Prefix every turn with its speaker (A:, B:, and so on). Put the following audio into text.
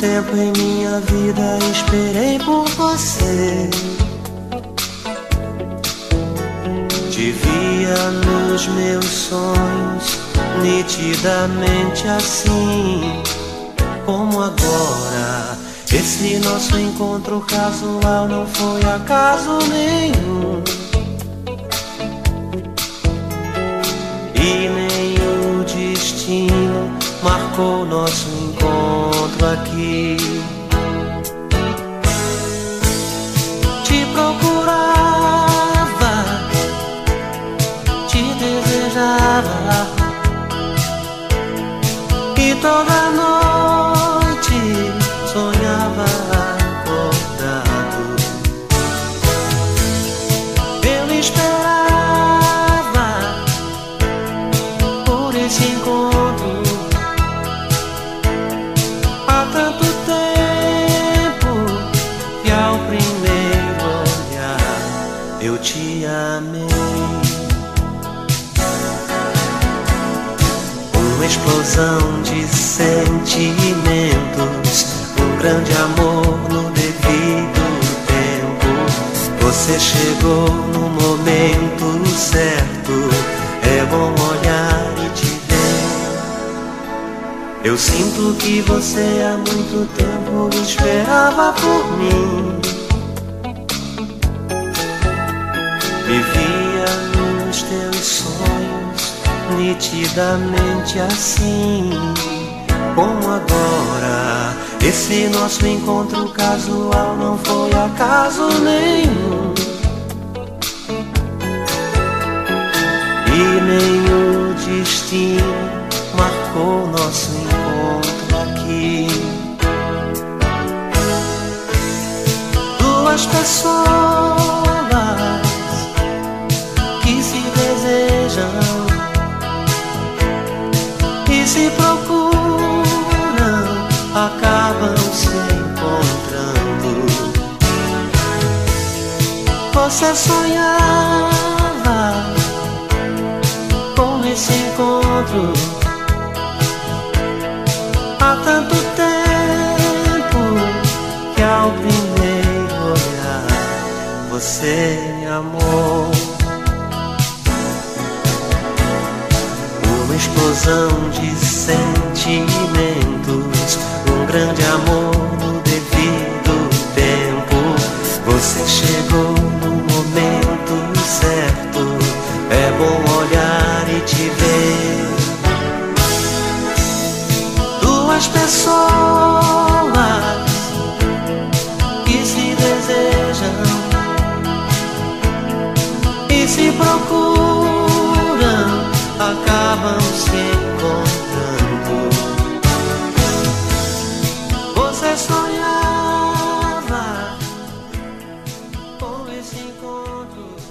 A: tempo em minha vida esperei por você. Te via nos meus sonhos, nitidamente assim, como agora. Esse nosso encontro casual não foi acaso nenhum. Marcou nosso encontro aqui. Te procurava, te desejava, e toda noite eu te amei. Uma explosão de sentimentos, um grande amor no devido tempo. Você chegou no momento certo. É bom olhar e te ver. Eu sinto que você há muito tempo esperava por mim. Nitidamente assim, como agora. Esse nosso encontro casual não foi acaso nenhum. E o destino marcou nosso encontro aqui. Duas pessoas se procuram, acabam se encontrando. Você sonhava com esse encontro há tanto tempo que ao primeiro olhar você me amou. explosão de sentimentos, um grande amor no devido tempo. Você chegou no momento certo, é bom olhar e te ver. Duas pessoas que se desejam e se procuram acabam se esse encontro